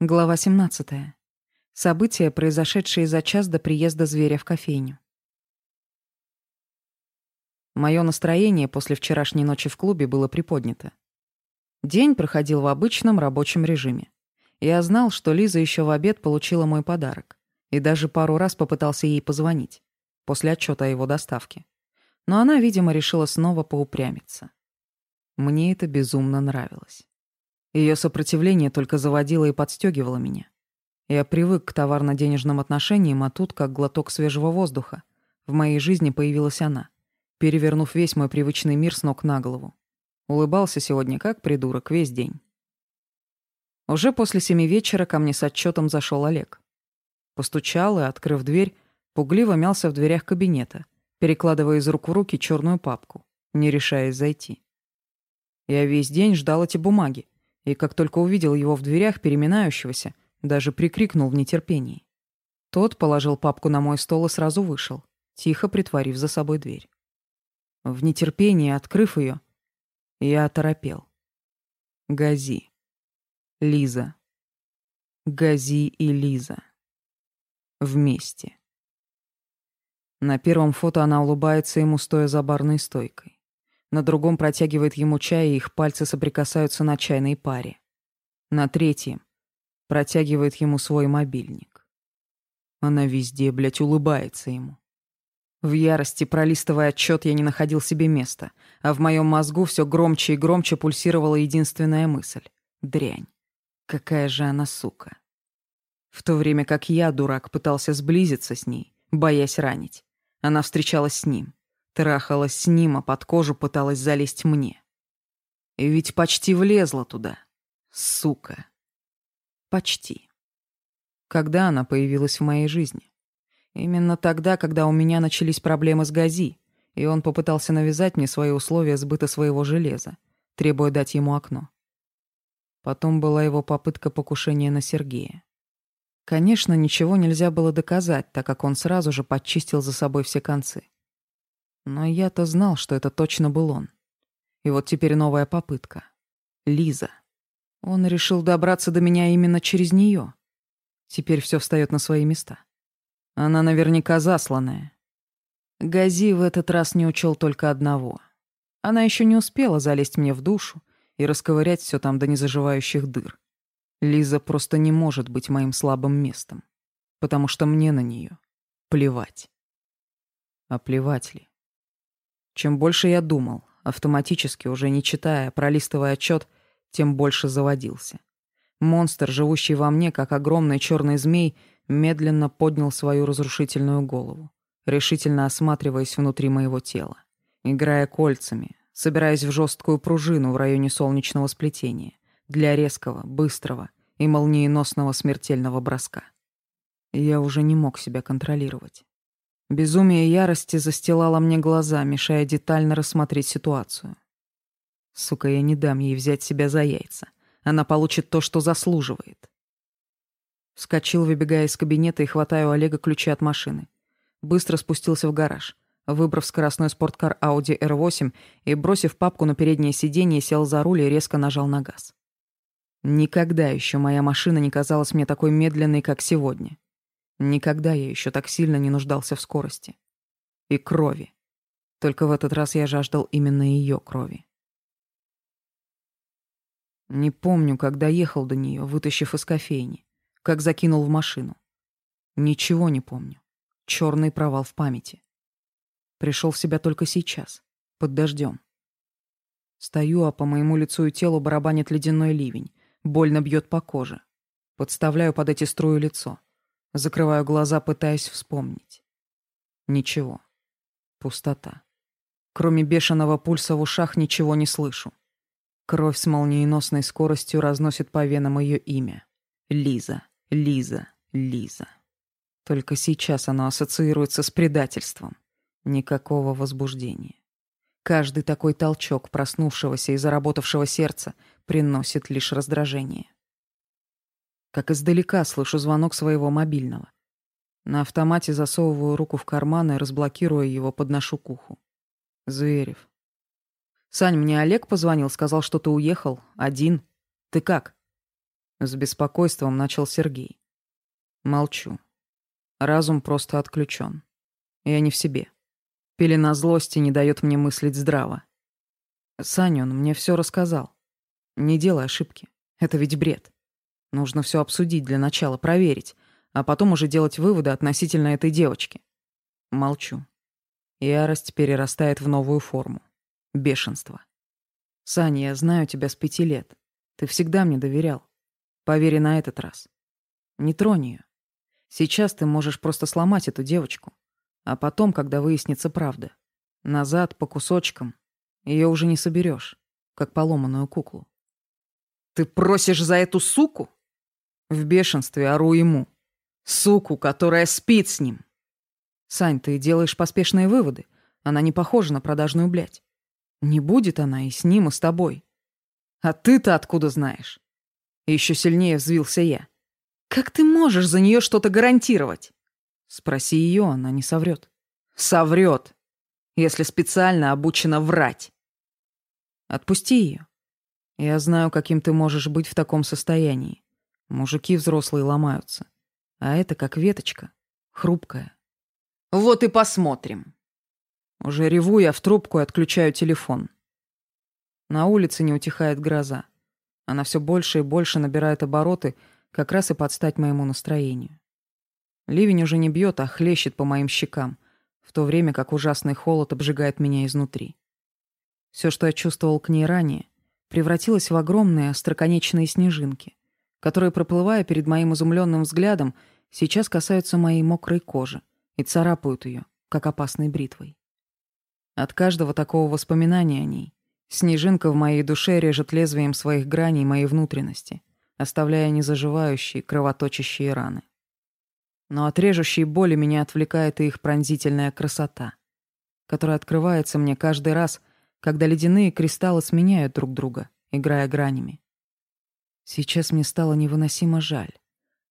Глава 17. События, произошедшие за час до приезда зверя в кофейню. Моё настроение после вчерашней ночи в клубе было приподнято. День проходил в обычном рабочем режиме. Я знал, что Лиза ещё в обед получила мой подарок. И даже пару раз попытался ей позвонить. После отчёта о его доставке. Но она, видимо, решила снова поупрямиться. Мне это безумно нравилось. Ее сопротивление только заводило и подстегивало меня. Я привык к товарно-денежным отношениям, а тут, как глоток свежего воздуха, в моей жизни появилась она, перевернув весь мой привычный мир с ног на голову. Улыбался сегодня как придурок весь день. Уже после семи вечера ко мне с отчетом зашел Олег. Постучал и, открыв дверь, пугливо мялся в дверях кабинета, перекладывая из рук в руки черную папку, не решаясь зайти. Я весь день ждал эти бумаги, и как только увидел его в дверях переминающегося, даже прикрикнул в нетерпении. Тот положил папку на мой стол и сразу вышел, тихо притворив за собой дверь. В нетерпении, открыв ее, я оторопел. Гази. Лиза. Гази и Лиза. Вместе. На первом фото она улыбается ему, стоя за барной стойкой. На другом протягивает ему чай, и их пальцы соприкасаются на чайной паре. На третьем протягивает ему свой мобильник. Она везде, блядь, улыбается ему. В ярости, пролистывая отчет, я не находил себе места, а в моем мозгу все громче и громче пульсировала единственная мысль — дрянь. Какая же она сука. В то время как я, дурак, пытался сблизиться с ней, боясь ранить, она встречалась с ним. Трахалась с ним, а под кожу пыталась залезть мне. Ведь почти влезла туда. Сука. Почти. Когда она появилась в моей жизни? Именно тогда, когда у меня начались проблемы с Гази, и он попытался навязать мне свои условия сбыта своего железа, требуя дать ему окно. Потом была его попытка покушения на Сергея. Конечно, ничего нельзя было доказать, так как он сразу же подчистил за собой все концы. Но я-то знал, что это точно был он. И вот теперь новая попытка. Лиза. Он решил добраться до меня именно через нее. Теперь все встает на свои места. Она наверняка засланная. Гази в этот раз не учел только одного. Она еще не успела залезть мне в душу и расковырять все там до незаживающих дыр. Лиза просто не может быть моим слабым местом, потому что мне на нее плевать. А плевать ли? Чем больше я думал, автоматически, уже не читая, пролистывая отчет, тем больше заводился. Монстр, живущий во мне, как огромный черный змей, медленно поднял свою разрушительную голову, решительно осматриваясь внутри моего тела, играя кольцами, собираясь в жесткую пружину в районе солнечного сплетения для резкого, быстрого и молниеносного смертельного броска. Я уже не мог себя контролировать. Безумие ярости застилало мне глаза, мешая детально рассмотреть ситуацию. Сука, я не дам ей взять себя за яйца. Она получит то, что заслуживает. Вскочил, выбегая из кабинета, и хватаю Олега ключи от машины. Быстро спустился в гараж. Выбрав скоростной спорткар Audi R8 и, бросив папку на переднее сиденье, сел за руль и резко нажал на газ. Никогда еще моя машина не казалась мне такой медленной, как сегодня. Никогда я еще так сильно не нуждался в скорости. И крови. Только в этот раз я жаждал именно ее крови. Не помню, когда ехал до нее, вытащив из кофейни, как закинул в машину. Ничего не помню. Черный провал в памяти. Пришел в себя только сейчас, под дождем. Стою, а по моему лицу и телу барабанит ледяной ливень, больно бьет по коже. Подставляю под эти струи лицо. Закрываю глаза, пытаясь вспомнить. Ничего. Пустота. Кроме бешеного пульса в ушах ничего не слышу. Кровь с молниеносной скоростью разносит по венам ее имя. Лиза, Лиза, Лиза. Только сейчас оно ассоциируется с предательством. Никакого возбуждения. Каждый такой толчок проснувшегося и заработавшего сердца приносит лишь раздражение как издалека слышу звонок своего мобильного. На автомате засовываю руку в карман и, разблокируя его, подношу к уху. Зверев. «Сань, мне Олег позвонил, сказал, что ты уехал. Один. Ты как?» С беспокойством начал Сергей. Молчу. Разум просто отключен. Я не в себе. Пелена злости не дает мне мыслить здраво. Саня, он мне все рассказал. Не делай ошибки. Это ведь бред. Нужно все обсудить для начала, проверить, а потом уже делать выводы относительно этой девочки. Молчу. Ярость перерастает в новую форму. Бешенство. Саня, я знаю тебя с пяти лет. Ты всегда мне доверял. Поверь на этот раз. Не тронь ее. Сейчас ты можешь просто сломать эту девочку. А потом, когда выяснится правда, назад по кусочкам, ее уже не соберешь, как поломанную куклу. Ты просишь за эту суку? В бешенстве ору ему. Суку, которая спит с ним. Сань, ты делаешь поспешные выводы. Она не похожа на продажную блядь. Не будет она и с ним, и с тобой. А ты-то откуда знаешь? Еще сильнее взвился я. Как ты можешь за нее что-то гарантировать? Спроси ее, она не соврет. Соврет, если специально обучена врать. Отпусти ее. Я знаю, каким ты можешь быть в таком состоянии. Мужики взрослые ломаются. А это как веточка, хрупкая. Вот и посмотрим. Уже реву я в трубку и отключаю телефон. На улице не утихает гроза. Она все больше и больше набирает обороты, как раз и под стать моему настроению. Ливень уже не бьет, а хлещет по моим щекам, в то время как ужасный холод обжигает меня изнутри. Все, что я чувствовал к ней ранее, превратилось в огромные остроконечные снежинки, которые, проплывая перед моим изумленным взглядом, сейчас касаются моей мокрой кожи, и царапают ее, как опасной бритвой. От каждого такого воспоминания о ней снежинка в моей душе режет лезвием своих граней моей внутренности, оставляя незаживающие, кровоточащие раны. Но от режущей боли меня отвлекает и их пронзительная красота, которая открывается мне каждый раз, когда ледяные кристаллы сменяют друг друга, играя гранями. Сейчас мне стало невыносимо жаль,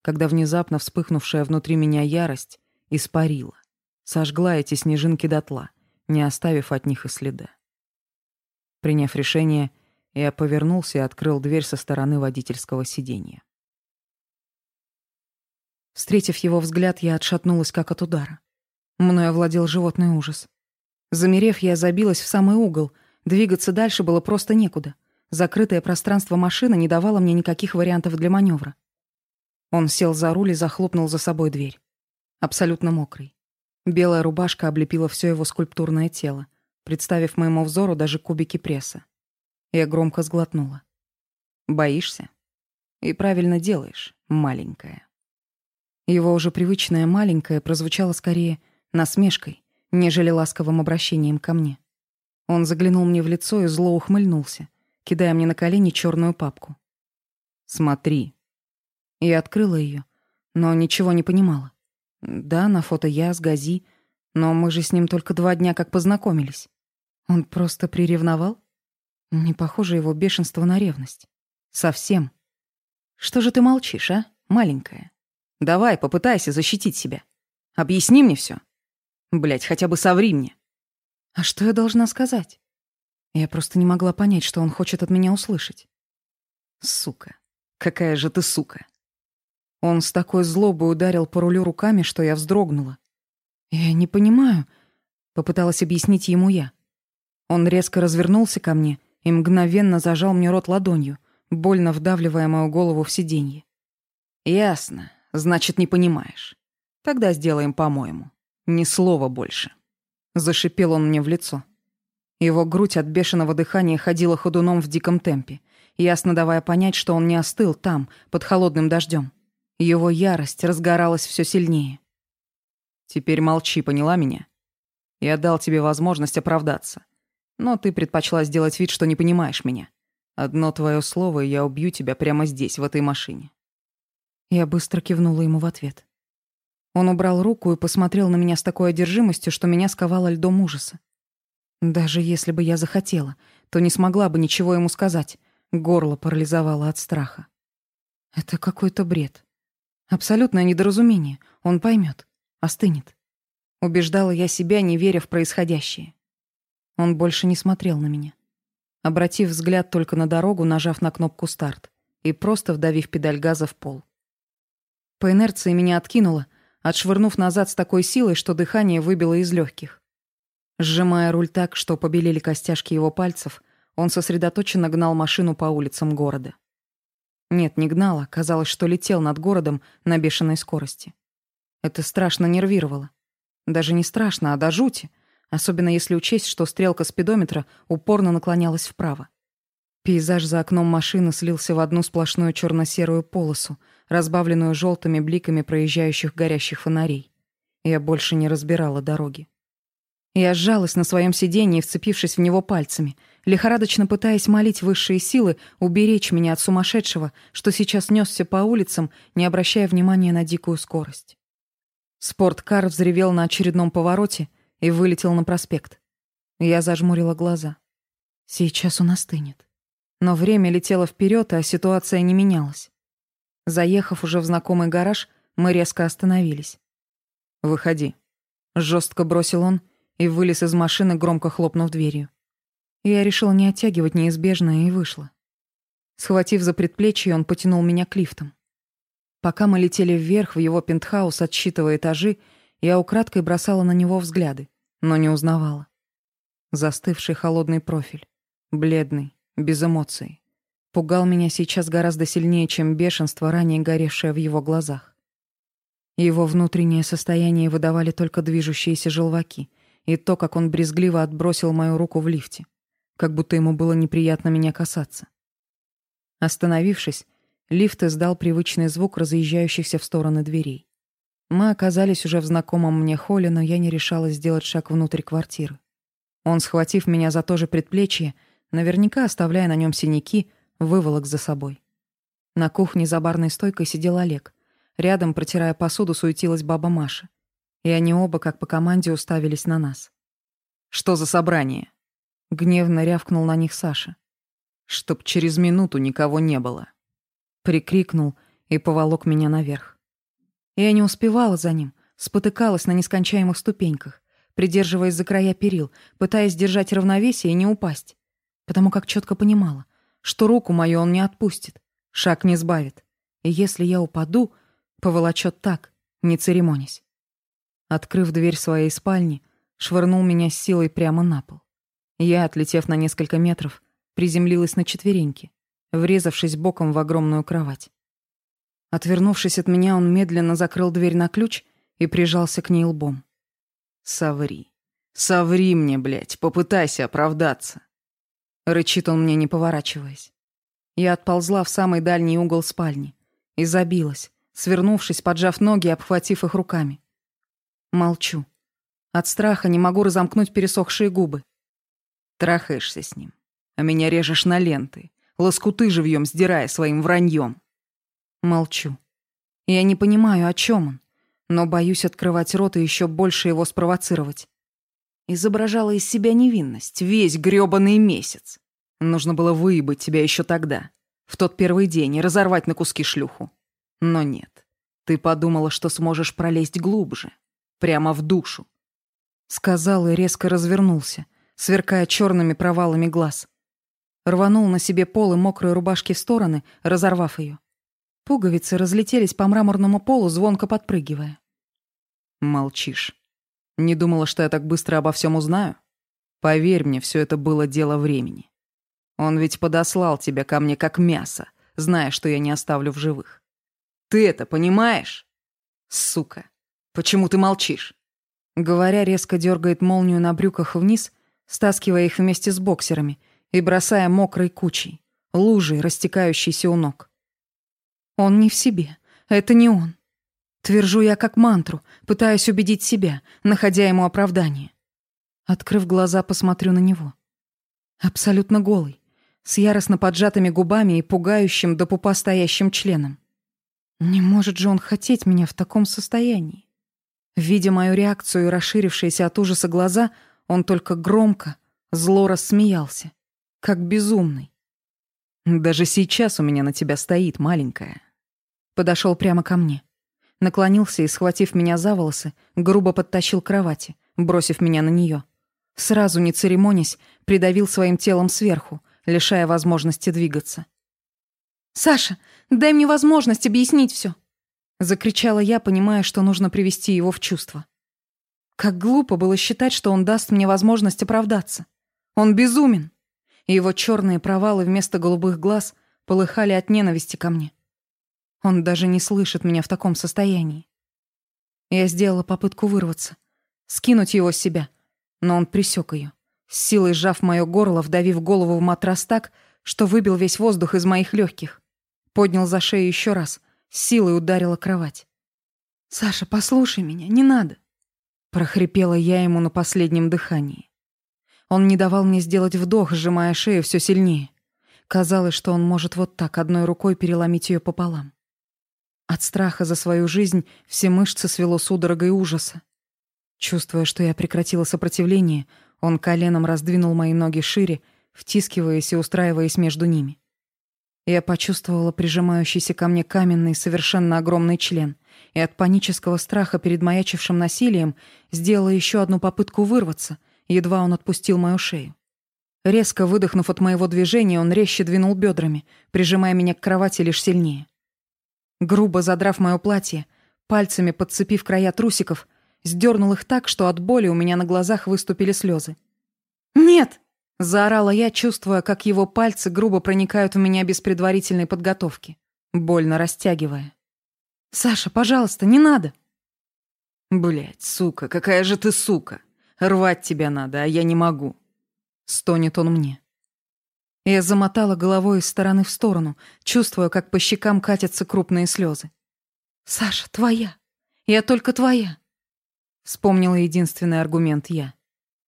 когда внезапно вспыхнувшая внутри меня ярость испарила, сожгла эти снежинки дотла, не оставив от них и следа. Приняв решение, я повернулся и открыл дверь со стороны водительского сиденья. Встретив его взгляд, я отшатнулась как от удара. Мною овладел животный ужас. Замерев, я забилась в самый угол. Двигаться дальше было просто некуда. Закрытое пространство машины не давало мне никаких вариантов для маневра. Он сел за руль и захлопнул за собой дверь абсолютно мокрый. Белая рубашка облепила все его скульптурное тело, представив моему взору даже кубики пресса. Я громко сглотнула. «Боишься? И правильно делаешь, маленькая». Его уже привычное «маленькое» прозвучало скорее насмешкой, нежели ласковым обращением ко мне. Он заглянул мне в лицо и зло ухмыльнулся, кидая мне на колени черную папку. «Смотри». Я открыла ее, но ничего не понимала. Да, на фото я с Гази, но мы же с ним только два дня как познакомились. Он просто приревновал? Не похоже его бешенство на ревность. Совсем. Что же ты молчишь, а, маленькая? Давай, попытайся защитить себя. Объясни мне все. Блять, хотя бы соври мне. А что я должна сказать? Я просто не могла понять, что он хочет от меня услышать. Сука. Какая же ты сука. Он с такой злобой ударил по рулю руками, что я вздрогнула. «Я не понимаю», — попыталась объяснить ему я. Он резко развернулся ко мне и мгновенно зажал мне рот ладонью, больно вдавливая мою голову в сиденье. «Ясно. Значит, не понимаешь. Тогда сделаем по-моему. Ни слова больше». Зашипел он мне в лицо. Его грудь от бешеного дыхания ходила ходуном в диком темпе, ясно давая понять, что он не остыл там, под холодным дождем. Его ярость разгоралась все сильнее. «Теперь молчи, поняла меня? Я дал тебе возможность оправдаться. Но ты предпочла сделать вид, что не понимаешь меня. Одно твое слово, и я убью тебя прямо здесь, в этой машине». Я быстро кивнула ему в ответ. Он убрал руку и посмотрел на меня с такой одержимостью, что меня сковало льдом ужаса. Даже если бы я захотела, то не смогла бы ничего ему сказать. Горло парализовало от страха. Это какой-то бред. Абсолютное недоразумение. Он поймет, остынет. Убеждала я себя, не веря в происходящее. Он больше не смотрел на меня. Обратив взгляд только на дорогу, нажав на кнопку «Старт», и просто вдавив педаль газа в пол. По инерции меня откинуло, отшвырнув назад с такой силой, что дыхание выбило из легких. Сжимая руль так, что побелели костяшки его пальцев, он сосредоточенно гнал машину по улицам города. Нет, не гнал, а казалось, что летел над городом на бешеной скорости. Это страшно нервировало. Даже не страшно, а до жути, особенно если учесть, что стрелка спидометра упорно наклонялась вправо. Пейзаж за окном машины слился в одну сплошную черно-серую полосу, разбавленную желтыми бликами проезжающих горящих фонарей. Я больше не разбирала дороги. Я сжалась на своем сиденье, вцепившись в него пальцами, лихорадочно пытаясь молить высшие силы уберечь меня от сумасшедшего, что сейчас несся по улицам, не обращая внимания на дикую скорость. Спорткар взревел на очередном повороте и вылетел на проспект. Я зажмурила глаза. Сейчас он остынет. Но время летело вперед, а ситуация не менялась. Заехав уже в знакомый гараж, мы резко остановились. «Выходи», — жестко бросил он и вылез из машины, громко хлопнув дверью. Я решила не оттягивать неизбежное и вышла. Схватив за предплечье, он потянул меня к лифтам. Пока мы летели вверх в его пентхаус, отсчитывая этажи, я украдкой бросала на него взгляды, но не узнавала. Застывший холодный профиль, бледный, без эмоций. Пугал меня сейчас гораздо сильнее, чем бешенство, ранее горевшее в его глазах. Его внутреннее состояние выдавали только движущиеся желваки и то, как он брезгливо отбросил мою руку в лифте, как будто ему было неприятно меня касаться. Остановившись, лифт издал привычный звук разъезжающихся в стороны дверей. Мы оказались уже в знакомом мне холле, но я не решалась сделать шаг внутрь квартиры. Он, схватив меня за то же предплечье, наверняка оставляя на нем синяки, выволок за собой. На кухне за барной стойкой сидел Олег. Рядом, протирая посуду, суетилась баба Маша. И они оба, как по команде, уставились на нас. «Что за собрание?» Гневно рявкнул на них Саша. «Чтоб через минуту никого не было». Прикрикнул и поволок меня наверх. Я не успевала за ним, спотыкалась на нескончаемых ступеньках, придерживаясь за края перил, пытаясь держать равновесие и не упасть потому как четко понимала, что руку мою он не отпустит, шаг не сбавит. И если я упаду, поволочет так, не церемонясь. Открыв дверь своей спальни, швырнул меня с силой прямо на пол. Я, отлетев на несколько метров, приземлилась на четвереньки, врезавшись боком в огромную кровать. Отвернувшись от меня, он медленно закрыл дверь на ключ и прижался к ней лбом. «Соври. Соври мне, блядь, попытайся оправдаться. Рычит он мне, не поворачиваясь. Я отползла в самый дальний угол спальни и забилась, свернувшись, поджав ноги и обхватив их руками. Молчу. От страха не могу разомкнуть пересохшие губы. Трахаешься с ним, а меня режешь на ленты, лоскуты живьем сдирая своим враньем. Молчу. Я не понимаю, о чем он, но боюсь открывать рот и еще больше его спровоцировать. Изображала из себя невинность весь грёбаный месяц. Нужно было выебать тебя еще тогда, в тот первый день, и разорвать на куски шлюху. Но нет. Ты подумала, что сможешь пролезть глубже, прямо в душу. Сказал и резко развернулся, сверкая черными провалами глаз. Рванул на себе полы мокрой рубашки в стороны, разорвав ее. Пуговицы разлетелись по мраморному полу, звонко подпрыгивая. Молчишь. Не думала, что я так быстро обо всем узнаю? Поверь мне, все это было дело времени. Он ведь подослал тебя ко мне как мясо, зная, что я не оставлю в живых. Ты это понимаешь? Сука, почему ты молчишь? Говоря, резко дергает молнию на брюках вниз, стаскивая их вместе с боксерами и бросая мокрой кучей, лужей, растекающейся у ног. Он не в себе. Это не он. Твержу я как мантру, пытаясь убедить себя, находя ему оправдание. Открыв глаза, посмотрю на него. Абсолютно голый, с яростно поджатыми губами и пугающим до пупа стоящим членом. Не может же он хотеть меня в таком состоянии. Видя мою реакцию и расширившиеся от ужаса глаза, он только громко, зло рассмеялся, как безумный. «Даже сейчас у меня на тебя стоит, маленькая». Подошел прямо ко мне наклонился и, схватив меня за волосы, грубо подтащил к кровати, бросив меня на нее. Сразу, не церемонясь, придавил своим телом сверху, лишая возможности двигаться. «Саша, дай мне возможность объяснить все!» Закричала я, понимая, что нужно привести его в чувство. Как глупо было считать, что он даст мне возможность оправдаться. Он безумен. И его черные провалы вместо голубых глаз полыхали от ненависти ко мне. Он даже не слышит меня в таком состоянии. Я сделала попытку вырваться, скинуть его с себя, но он присек ее, с силой сжав мое горло, вдавив голову в матрас так, что выбил весь воздух из моих легких. Поднял за шею еще раз, силой ударила кровать. «Саша, послушай меня, не надо!» Прохрипела я ему на последнем дыхании. Он не давал мне сделать вдох, сжимая шею все сильнее. Казалось, что он может вот так одной рукой переломить ее пополам. От страха за свою жизнь все мышцы свело судорогой ужаса. Чувствуя, что я прекратила сопротивление, он коленом раздвинул мои ноги шире, втискиваясь и устраиваясь между ними. Я почувствовала прижимающийся ко мне каменный, совершенно огромный член, и от панического страха перед маячившим насилием сделала еще одну попытку вырваться, едва он отпустил мою шею. Резко выдохнув от моего движения, он резче двинул бедрами, прижимая меня к кровати лишь сильнее. Грубо задрав мое платье, пальцами подцепив края трусиков, сдернул их так, что от боли у меня на глазах выступили слезы. «Нет!» — заорала я, чувствуя, как его пальцы грубо проникают в меня без предварительной подготовки, больно растягивая. «Саша, пожалуйста, не надо!» Блять, сука, какая же ты сука! Рвать тебя надо, а я не могу!» Стонет он мне. Я замотала головой из стороны в сторону, чувствуя, как по щекам катятся крупные слезы. «Саша, твоя. Я только твоя». Вспомнила единственный аргумент я.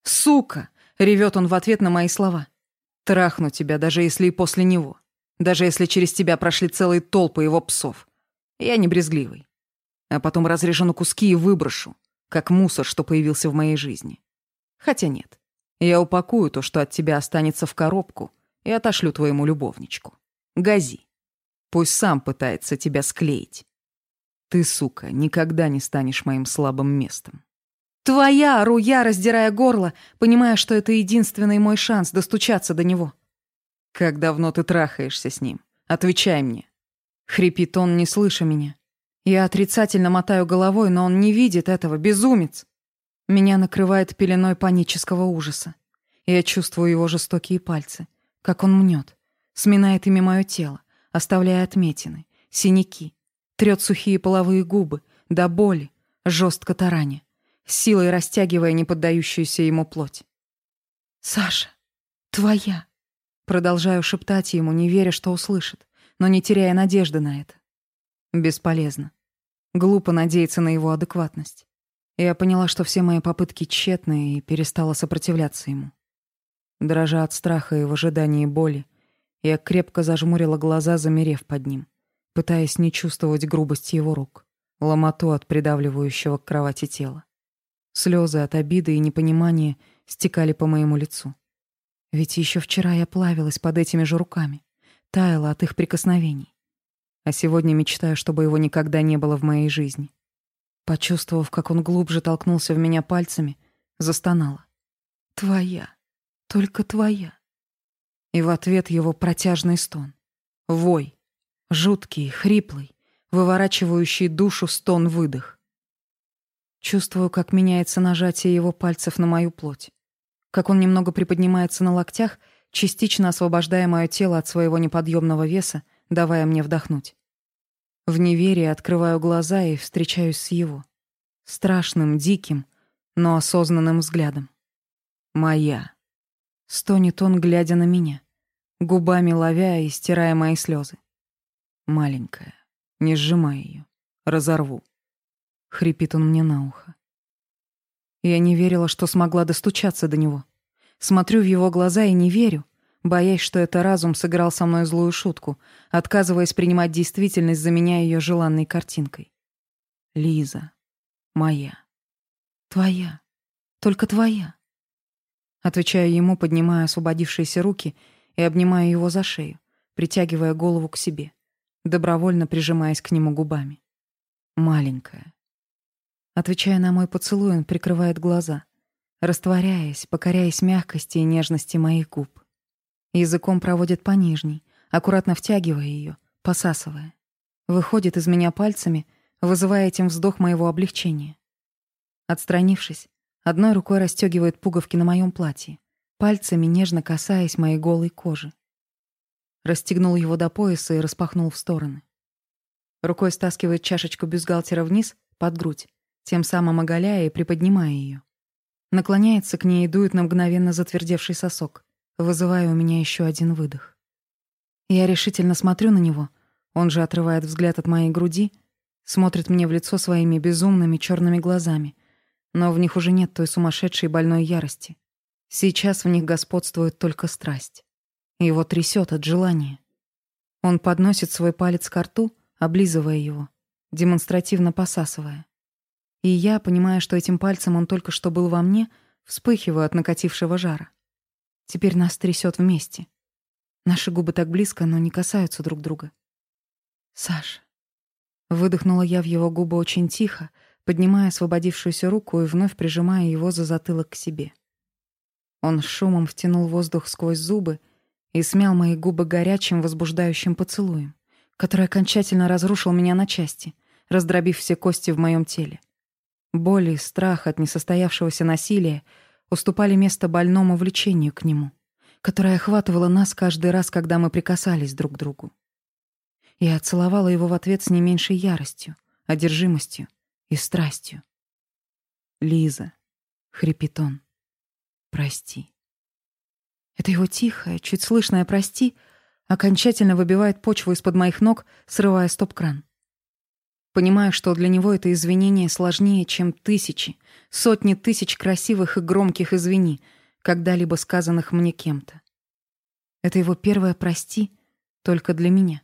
«Сука!» — ревет он в ответ на мои слова. «Трахну тебя, даже если и после него. Даже если через тебя прошли целые толпы его псов. Я не брезгливый. А потом разрежу на куски и выброшу, как мусор, что появился в моей жизни. Хотя нет. Я упакую то, что от тебя останется в коробку, и отошлю твоему любовничку. Гази. Пусть сам пытается тебя склеить. Ты, сука, никогда не станешь моим слабым местом. Твоя, ору я, раздирая горло, понимая, что это единственный мой шанс достучаться до него. Как давно ты трахаешься с ним? Отвечай мне. Хрипит он, не слыша меня. Я отрицательно мотаю головой, но он не видит этого, безумец. Меня накрывает пеленой панического ужаса. Я чувствую его жестокие пальцы — как он мнет, сминает ими мое тело, оставляя отметины, синяки, трет сухие половые губы, до боли, жестко тараня, силой растягивая неподдающуюся ему плоть. «Саша, твоя!» Продолжаю шептать ему, не веря, что услышит, но не теряя надежды на это. Бесполезно. Глупо надеяться на его адекватность. Я поняла, что все мои попытки тщетны, и перестала сопротивляться ему. Дрожа от страха и в ожидании боли, я крепко зажмурила глаза, замерев под ним, пытаясь не чувствовать грубости его рук, ломоту от придавливающего к кровати тела. Слезы от обиды и непонимания стекали по моему лицу. Ведь еще вчера я плавилась под этими же руками, таяла от их прикосновений. А сегодня мечтаю, чтобы его никогда не было в моей жизни. Почувствовав, как он глубже толкнулся в меня пальцами, застонала. «Твоя!» только твоя. И в ответ его протяжный стон. Вой. Жуткий, хриплый, выворачивающий душу стон-выдох. Чувствую, как меняется нажатие его пальцев на мою плоть. Как он немного приподнимается на локтях, частично освобождая мое тело от своего неподъемного веса, давая мне вдохнуть. В неверии открываю глаза и встречаюсь с его. Страшным, диким, но осознанным взглядом. Моя. Стонет он, глядя на меня, губами ловя и стирая мои слезы. Маленькая, не сжимай ее, разорву. Хрипит он мне на ухо. Я не верила, что смогла достучаться до него. Смотрю в его глаза и не верю, боясь, что это разум сыграл со мной злую шутку, отказываясь принимать действительность, заменяя ее желанной картинкой. Лиза. Моя. Твоя. Только твоя. Отвечаю ему, поднимая освободившиеся руки и обнимая его за шею, притягивая голову к себе, добровольно прижимаясь к нему губами. Маленькая. Отвечая на мой поцелуй, он прикрывает глаза, растворяясь, покоряясь мягкости и нежности моих губ. Языком проводит по нижней, аккуратно втягивая ее, посасывая. Выходит из меня пальцами, вызывая этим вздох моего облегчения. Отстранившись, одной рукой расстегивает пуговки на моем платье, пальцами нежно касаясь моей голой кожи. Расстегнул его до пояса и распахнул в стороны. Рукой стаскивает чашечку бюстгальтера вниз, под грудь, тем самым оголяя и приподнимая ее. Наклоняется к ней и дует на мгновенно затвердевший сосок, вызывая у меня еще один выдох. Я решительно смотрю на него, он же отрывает взгляд от моей груди, смотрит мне в лицо своими безумными черными глазами, но в них уже нет той сумасшедшей больной ярости. Сейчас в них господствует только страсть. Его трясет от желания. Он подносит свой палец к рту, облизывая его, демонстративно посасывая. И я, понимая, что этим пальцем он только что был во мне, вспыхиваю от накатившего жара. Теперь нас трясет вместе. Наши губы так близко, но не касаются друг друга. «Саша». Выдохнула я в его губы очень тихо, поднимая освободившуюся руку и вновь прижимая его за затылок к себе. Он шумом втянул воздух сквозь зубы и смял мои губы горячим, возбуждающим поцелуем, который окончательно разрушил меня на части, раздробив все кости в моем теле. Боль и страх от несостоявшегося насилия уступали место больному влечению к нему, которое охватывало нас каждый раз, когда мы прикасались друг к другу. Я целовала его в ответ с не меньшей яростью, одержимостью и страстью. «Лиза», — хрипит он, — «прости». Это его тихое, чуть слышное «прости» окончательно выбивает почву из-под моих ног, срывая стоп-кран. Понимаю, что для него это извинение сложнее, чем тысячи, сотни тысяч красивых и громких «извини», когда-либо сказанных мне кем-то. Это его первое «прости» только для меня.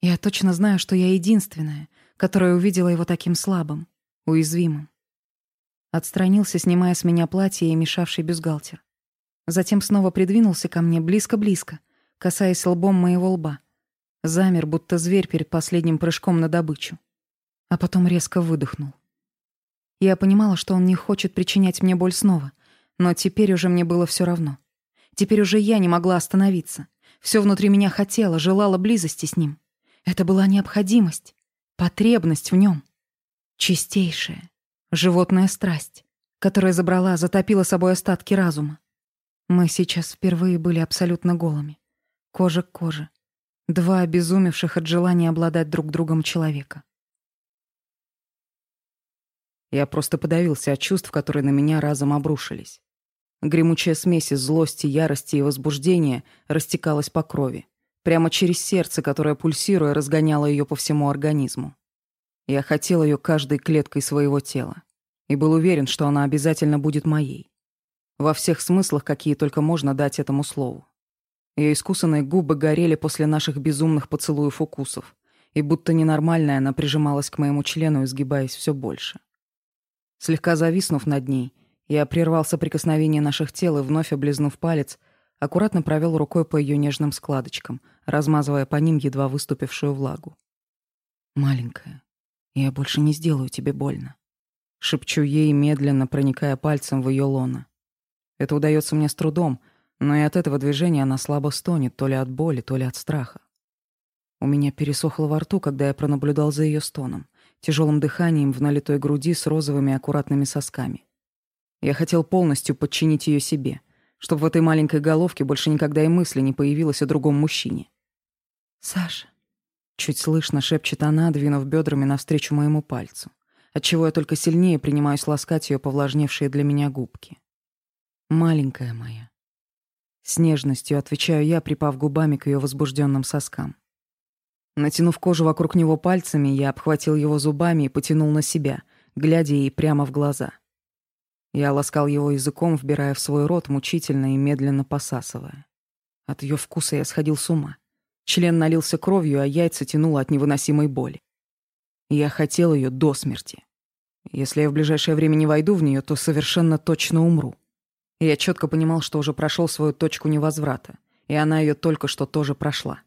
Я точно знаю, что я единственная, которая увидела его таким слабым, уязвимым. Отстранился, снимая с меня платье и мешавший бюстгальтер. Затем снова придвинулся ко мне близко-близко, касаясь лбом моего лба. Замер, будто зверь перед последним прыжком на добычу. А потом резко выдохнул. Я понимала, что он не хочет причинять мне боль снова, но теперь уже мне было все равно. Теперь уже я не могла остановиться. Все внутри меня хотело, желало близости с ним. Это была необходимость, потребность в нем. Чистейшая, животная страсть, которая забрала, затопила собой остатки разума. Мы сейчас впервые были абсолютно голыми. Кожа к коже. Два обезумевших от желания обладать друг другом человека. Я просто подавился от чувств, которые на меня разом обрушились. Гремучая смесь из злости, ярости и возбуждения растекалась по крови, прямо через сердце, которое, пульсируя, разгоняло ее по всему организму. Я хотел ее каждой клеткой своего тела и был уверен, что она обязательно будет моей. Во всех смыслах, какие только можно дать этому слову. Ее искусанные губы горели после наших безумных поцелуев укусов, и будто ненормальная она прижималась к моему члену, изгибаясь все больше. Слегка зависнув над ней, я прервал соприкосновение наших тел и, вновь облизнув палец, аккуратно провел рукой по ее нежным складочкам, размазывая по ним едва выступившую влагу. «Маленькая, я больше не сделаю тебе больно», — шепчу ей, медленно проникая пальцем в ее лоно. Это удается мне с трудом, но и от этого движения она слабо стонет, то ли от боли, то ли от страха. У меня пересохло во рту, когда я пронаблюдал за ее стоном, тяжелым дыханием в налитой груди с розовыми аккуратными сосками. Я хотел полностью подчинить ее себе, чтобы в этой маленькой головке больше никогда и мысли не появилось о другом мужчине. «Саша», — чуть слышно шепчет она, двинув бедрами навстречу моему пальцу, отчего я только сильнее принимаюсь ласкать ее повлажневшие для меня губки. Маленькая моя. С нежностью отвечаю я, припав губами к ее возбужденным соскам. Натянув кожу вокруг него пальцами, я обхватил его зубами и потянул на себя, глядя ей прямо в глаза. Я ласкал его языком, вбирая в свой рот, мучительно и медленно посасывая. От ее вкуса я сходил с ума. Член налился кровью, а яйца тянуло от невыносимой боли. Я хотел ее до смерти. Если я в ближайшее время не войду в нее, то совершенно точно умру. Я четко понимал, что уже прошел свою точку невозврата, и она ее только что тоже прошла.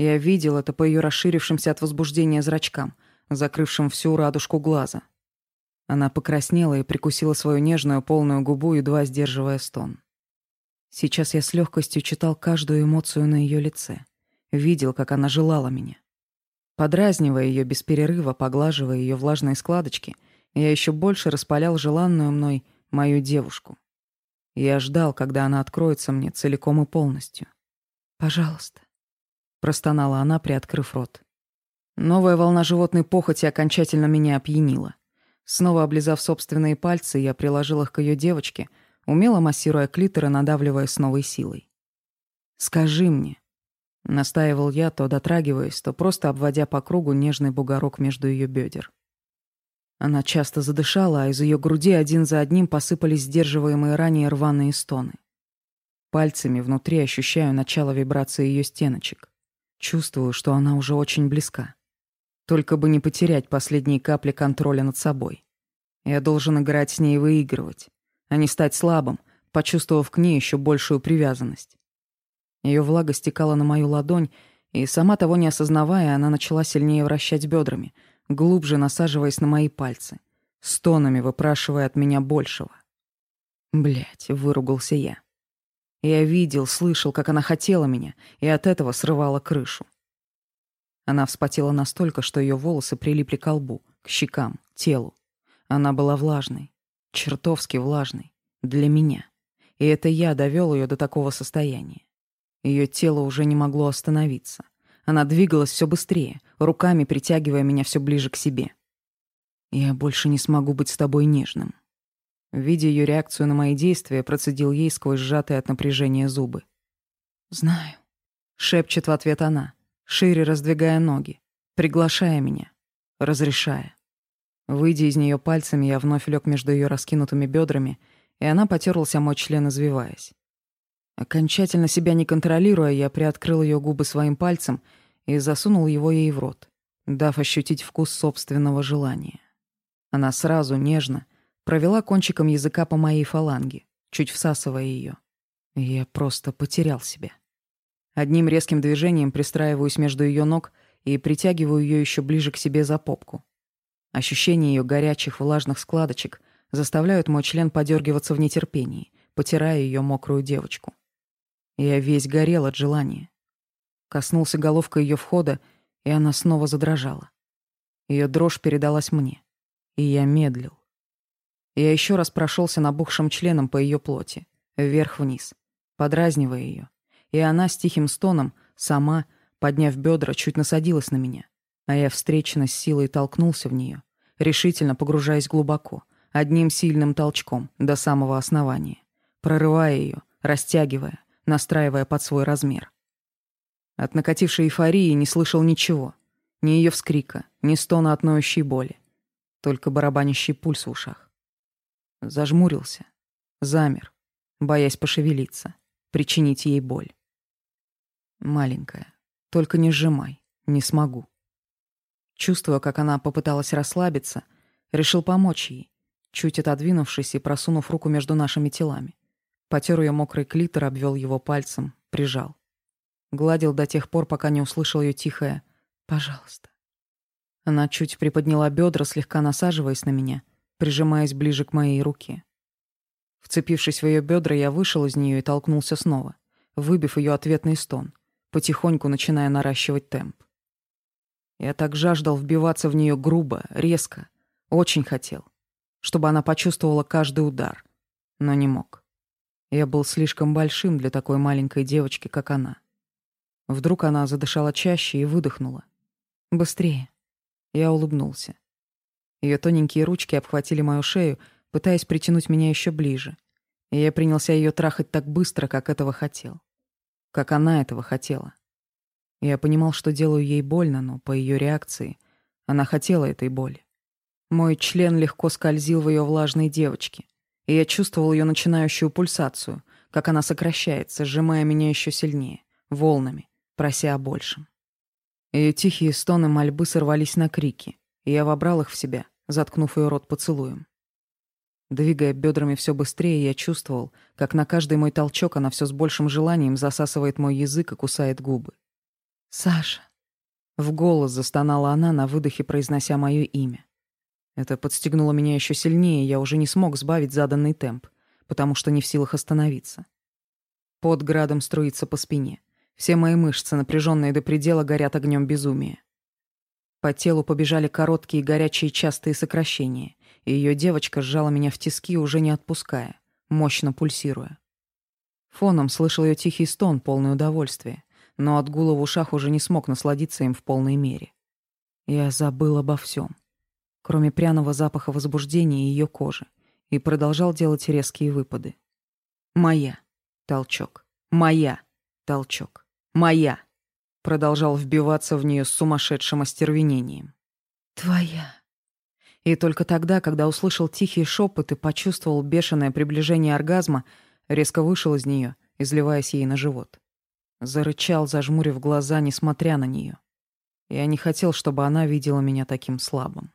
Я видел это по ее расширившимся от возбуждения зрачкам, закрывшим всю радужку глаза. Она покраснела и прикусила свою нежную полную губу, едва сдерживая стон. Сейчас я с легкостью читал каждую эмоцию на ее лице. видел, как она желала меня. Подразнивая ее без перерыва, поглаживая ее влажные складочки, я еще больше распалял желанную мной мою девушку. Я ждал, когда она откроется мне целиком и полностью. «Пожалуйста», — простонала она, приоткрыв рот. Новая волна животной похоти окончательно меня опьянила. Снова облизав собственные пальцы, я приложил их к ее девочке, умело массируя клитор и надавливая с новой силой. «Скажи мне», — настаивал я, то дотрагиваясь, то просто обводя по кругу нежный бугорок между ее бедер. Она часто задышала, а из ее груди один за одним посыпались сдерживаемые ранее рваные стоны. Пальцами внутри ощущаю начало вибрации ее стеночек. Чувствую, что она уже очень близка. Только бы не потерять последние капли контроля над собой. Я должен играть с ней и выигрывать, а не стать слабым, почувствовав к ней еще большую привязанность. Ее влага стекала на мою ладонь, и, сама того не осознавая, она начала сильнее вращать бедрами, глубже насаживаясь на мои пальцы, стонами выпрашивая от меня большего. Блять, выругался я. Я видел, слышал, как она хотела меня, и от этого срывала крышу. Она вспотела настолько, что ее волосы прилипли к лбу, к щекам, телу. Она была влажной, чертовски влажной, для меня. И это я довел ее до такого состояния. Ее тело уже не могло остановиться. Она двигалась все быстрее, руками притягивая меня все ближе к себе. «Я больше не смогу быть с тобой нежным». Видя ее реакцию на мои действия, процедил ей сквозь сжатые от напряжения зубы. «Знаю», — шепчет в ответ она шире раздвигая ноги, приглашая меня, разрешая. Выйдя из нее пальцами, я вновь лег между ее раскинутыми бедрами, и она потерлась мой член, извиваясь. Окончательно себя не контролируя, я приоткрыл ее губы своим пальцем и засунул его ей в рот, дав ощутить вкус собственного желания. Она сразу, нежно, провела кончиком языка по моей фаланге, чуть всасывая ее. Я просто потерял себя. Одним резким движением пристраиваюсь между ее ног и притягиваю ее еще ближе к себе за попку. Ощущение ее горячих влажных складочек заставляют мой член подергиваться в нетерпении, потирая ее мокрую девочку. Я весь горел от желания. Коснулся головкой ее входа, и она снова задрожала. Ее дрожь передалась мне, и я медлил. Я еще раз прошелся набухшим членом по ее плоти, вверх-вниз, подразнивая ее, и она с тихим стоном, сама, подняв бедра, чуть насадилась на меня. А я встреченно с силой толкнулся в нее, решительно погружаясь глубоко, одним сильным толчком, до самого основания, прорывая ее, растягивая, настраивая под свой размер. От накатившей эйфории не слышал ничего, ни ее вскрика, ни стона от ноющей боли, только барабанящий пульс в ушах. Зажмурился, замер, боясь пошевелиться, причинить ей боль. Маленькая. Только не сжимай. Не смогу. Чувствуя, как она попыталась расслабиться, решил помочь ей, чуть отодвинувшись и просунув руку между нашими телами. Потер ее мокрый клитор, обвел его пальцем, прижал. Гладил до тех пор, пока не услышал ее тихое «пожалуйста». Она чуть приподняла бедра, слегка насаживаясь на меня, прижимаясь ближе к моей руке. Вцепившись в ее бедра, я вышел из нее и толкнулся снова, выбив ее ответный стон потихоньку начиная наращивать темп. Я так жаждал вбиваться в нее грубо, резко, очень хотел, чтобы она почувствовала каждый удар, но не мог. Я был слишком большим для такой маленькой девочки, как она. Вдруг она задышала чаще и выдохнула. Быстрее. Я улыбнулся. Ее тоненькие ручки обхватили мою шею, пытаясь притянуть меня еще ближе. И я принялся ее трахать так быстро, как этого хотел как она этого хотела. Я понимал, что делаю ей больно, но по ее реакции она хотела этой боли. Мой член легко скользил в ее влажной девочке, и я чувствовал ее начинающую пульсацию, как она сокращается, сжимая меня еще сильнее, волнами, прося о большем. Ее тихие стоны мольбы сорвались на крики, и я вобрал их в себя, заткнув ее рот поцелуем. Двигая бедрами все быстрее, я чувствовал, как на каждый мой толчок она все с большим желанием засасывает мой язык и кусает губы. «Саша!» В голос застонала она на выдохе, произнося мое имя. Это подстегнуло меня еще сильнее, я уже не смог сбавить заданный темп, потому что не в силах остановиться. Под градом струится по спине. Все мои мышцы, напряженные до предела, горят огнем безумия. По телу побежали короткие, горячие, частые сокращения, и ее девочка сжала меня в тиски, уже не отпуская, мощно пульсируя. Фоном слышал ее тихий стон, полный удовольствия, но от гула в ушах уже не смог насладиться им в полной мере. Я забыл обо всем, кроме пряного запаха возбуждения и ее кожи, и продолжал делать резкие выпады. «Моя!» — толчок. «Моя!» — толчок. «Моя!» — продолжал вбиваться в нее с сумасшедшим остервенением. «Твоя!» И только тогда, когда услышал тихий шепот и почувствовал бешеное приближение оргазма, резко вышел из нее, изливаясь ей на живот. Зарычал, зажмурив глаза, несмотря на нее. Я не хотел, чтобы она видела меня таким слабым.